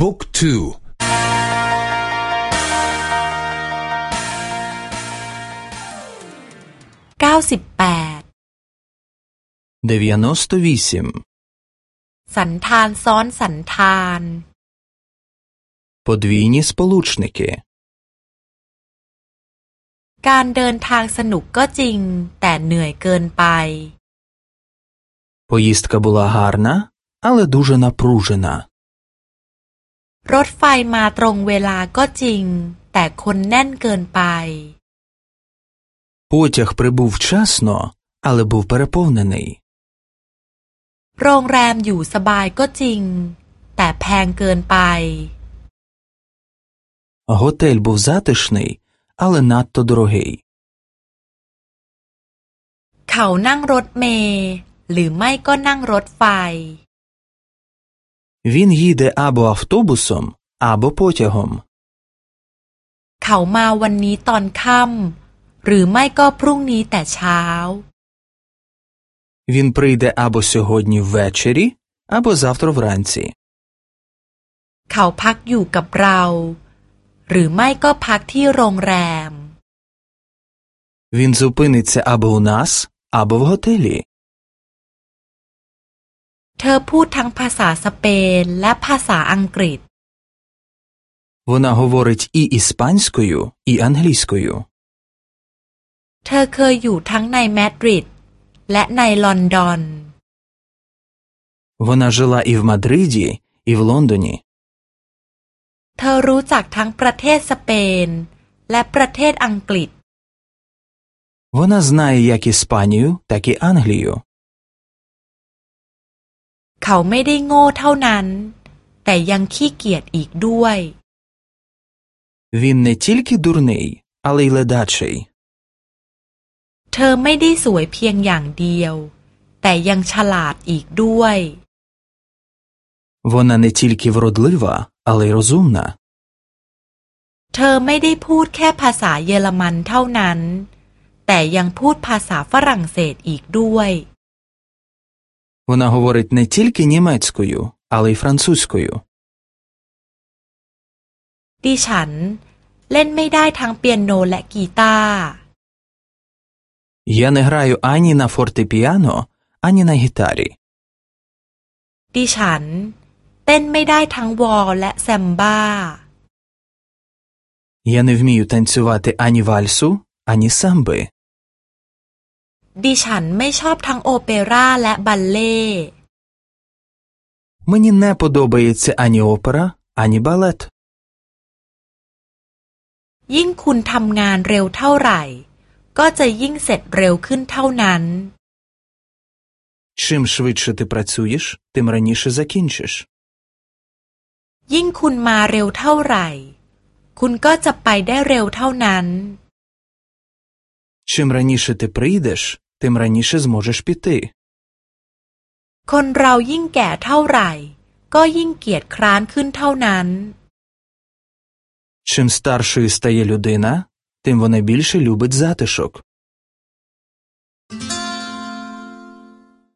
บุ๊กทูเก้าสิบแปด 98. สันธานซ้อนสันธาน Подвійні сполучники. การเดินทางสนุกก็จริง แต่เหนื่อยเกินไป Поїздка була гарна, але дуже напружена. รถไฟมาตรงเวลาก็จริง แต่คนแน่นเกินไป Потяг прибув вчасно, але був переповнений. โรงแรมอยู่สบายก็จริง แต่แพงเกินไป Готель був затишний, але надто дорогий. เขานั่งรถเมล์หรือไม่ก็นั่งรถไฟ Він їде або автобусом, або потягом. เขามาวันนี้ตอนค่ำหรือไม่ก็พรุ่งนี้แต่เช้า Він прийде або сьогодні ввечері, або завтра вранці. เขาพักอยู่กับเรา หรือไม่ก็พักที่โรงแรม Він зупиниться або у нас, або в готелі. เธอพูดทั้งภาษาสเปนและภาษาอังกฤษ Вона говорить і іспанською, і англійською. เธอเคยอยู่ทั้งในมาดริดและในลอนดอน Вона жила і в Мадриді, і в Лондоні. เธอรู้จักทั้งประเทศสเปน และประเทศอังกฤษ Вона знає як Іспанію, так і Англію. เขาไม่ได้โง่เท่านั้น แต่ยังขี้เกียจอีกด้วย Він не тільки дурний, але й ледачий. เธอไม่ได้สวยเพียงอย่างเดียว แต่ยังฉลาดอีกด้วย Вона не тільки вродлива, але й розумна. เธอไม่ได้พูดแค่ภาษาเยอรมันเท่านั้น แต่ยังพูดภาษาฝรั่งเศสอีกด้วย Вона говорить не тільки німецькою, але й французькою. ดิฉันเล่นไม่ได้ทั้งเปียโนและกีตาร์ Я не граю ані на фортепіано, ані на гітарі. ดิฉัน เต้นไม่ได้ทั้งวอลและแซมบ้า Я не вмію танцювати ані вальсу, ані самби. ดิฉันไม่ชอบทั้งโอเปร่าและบัลเล่ Мені не подобається ані опера, ані балет. ยิ่งคุณทำงานเร็วเท่าไหร่ ก็จะยิ่งเสร็จเร็วขึ้นเท่านั้น Чим швидше ти працюєш, тим раніше закінчиш. ยิ่งคุณมาเร็วเท่าไหร่ คุณก็จะไปได้เร็วเท่านั้น Чим раніше ти прийдеш, тим раніше зможеш піти. คนเรายิ่งแก่เท่าไหร่ ก็ยิ่งเกียจคร้านขึ้นเท่านั้น Чим старшою стає людина, тим вона більше любить затишок.